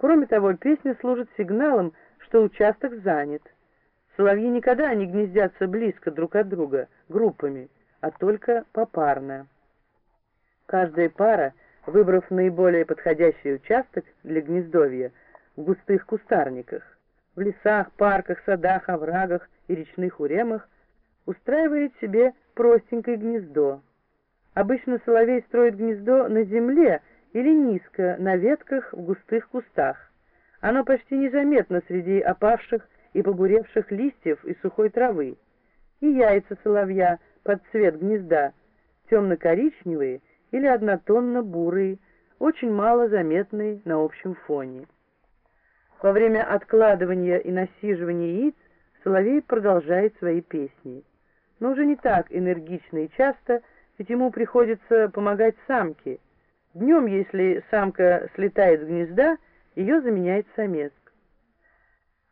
Кроме того, песня служит сигналом, что участок занят. Соловьи никогда не гнездятся близко друг от друга, группами, а только попарно. Каждая пара, выбрав наиболее подходящий участок для гнездовья в густых кустарниках, в лесах, парках, садах, оврагах и речных уремах, устраивает себе простенькое гнездо. Обычно соловей строит гнездо на земле или низко, на ветках в густых кустах. Оно почти незаметно среди опавших и побуревших листьев и сухой травы. И яйца соловья под цвет гнезда, темно-коричневые или однотонно-бурые, очень мало заметные на общем фоне. Во время откладывания и насиживания яиц соловей продолжает свои песни. Но уже не так энергично и часто, ведь ему приходится помогать самке. Днем, если самка слетает с гнезда, ее заменяет самец.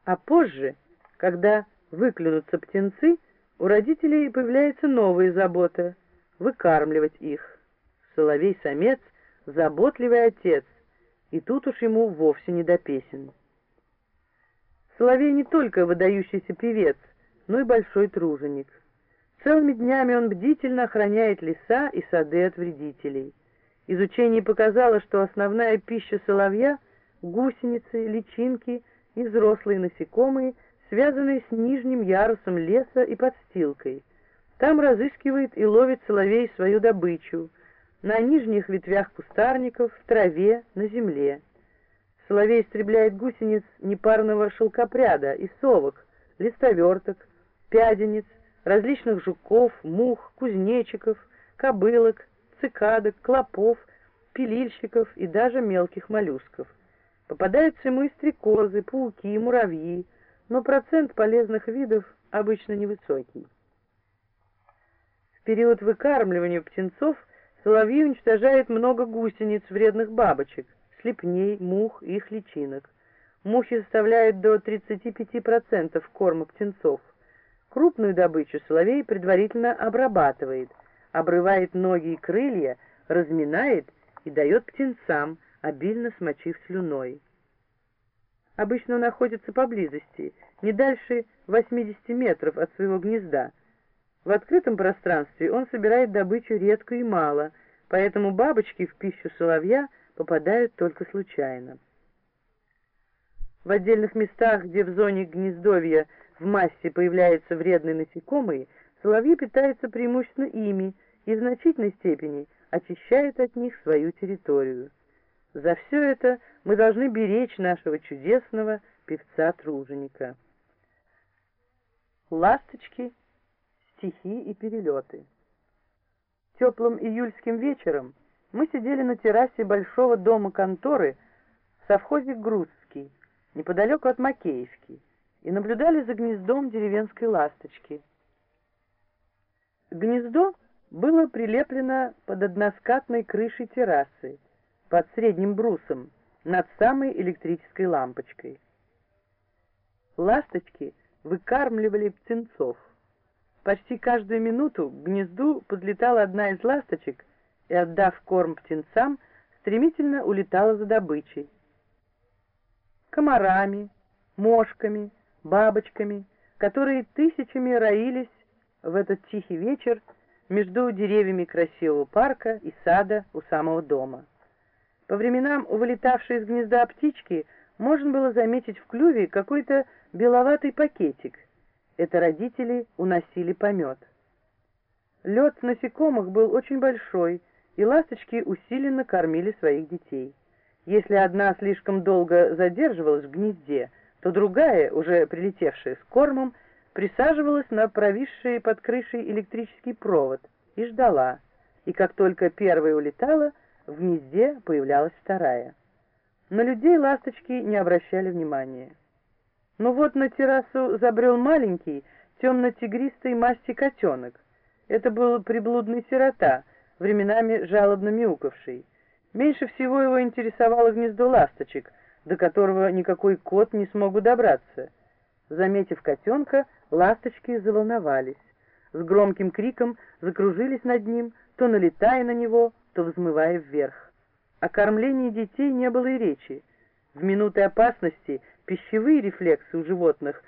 А позже, когда выклюнутся птенцы, у родителей появляется новая забота — выкармливать их. Соловей-самец — заботливый отец, и тут уж ему вовсе не до песен. Соловей не только выдающийся певец, но и большой труженик. Целыми днями он бдительно охраняет леса и сады от вредителей. Изучение показало, что основная пища соловья — гусеницы, личинки и взрослые насекомые, связанные с нижним ярусом леса и подстилкой. Там разыскивает и ловит соловей свою добычу — на нижних ветвях кустарников, в траве, на земле. Соловей истребляет гусениц непарного шелкопряда и совок, листоверток, пядениц, различных жуков, мух, кузнечиков, кобылок, цикадок, клопов, пилильщиков и даже мелких моллюсков. Попадаются ему и стрекозы, пауки, муравьи, но процент полезных видов обычно невысокий. В период выкармливания птенцов соловьи уничтожают много гусениц вредных бабочек, слепней, мух и их личинок. Мухи составляют до 35% корма птенцов. Крупную добычу соловей предварительно обрабатывает, обрывает ноги и крылья, разминает и дает птенцам, обильно смочив слюной. Обычно он находится поблизости, не дальше 80 метров от своего гнезда. В открытом пространстве он собирает добычу редко и мало, поэтому бабочки в пищу соловья попадают только случайно. В отдельных местах, где в зоне гнездовья в массе появляются вредные насекомые, соловьи питаются преимущественно ими и в значительной степени очищают от них свою территорию. За все это мы должны беречь нашего чудесного певца-труженика. Ласточки, стихи и перелеты. Теплым июльским вечером мы сидели на террасе большого дома конторы в совхозе Грузский, неподалеку от Макеевки, и наблюдали за гнездом деревенской ласточки. Гнездо было прилеплено под односкатной крышей террасы, под средним брусом, над самой электрической лампочкой. Ласточки выкармливали птенцов. Почти каждую минуту к гнезду подлетала одна из ласточек и, отдав корм птенцам, стремительно улетала за добычей. Комарами, мошками, бабочками, которые тысячами роились в этот тихий вечер между деревьями красивого парка и сада у самого дома. По временам у вылетавшей из гнезда птички можно было заметить в клюве какой-то беловатый пакетик. Это родители уносили помет. Лед насекомых был очень большой, и ласточки усиленно кормили своих детей. Если одна слишком долго задерживалась в гнезде, то другая, уже прилетевшая с кормом, присаживалась на провисший под крышей электрический провод и ждала, и как только первая улетала, в гнезде появлялась вторая. На людей ласточки не обращали внимания. Но вот на террасу забрел маленький, темно-тигристый масти котенок. Это был приблудный сирота — временами жалобно мяукавший. Меньше всего его интересовало гнездо ласточек, до которого никакой кот не смог добраться. Заметив котенка, ласточки заволновались. С громким криком закружились над ним, то налетая на него, то взмывая вверх. О кормлении детей не было и речи. В минуты опасности пищевые рефлексы у животных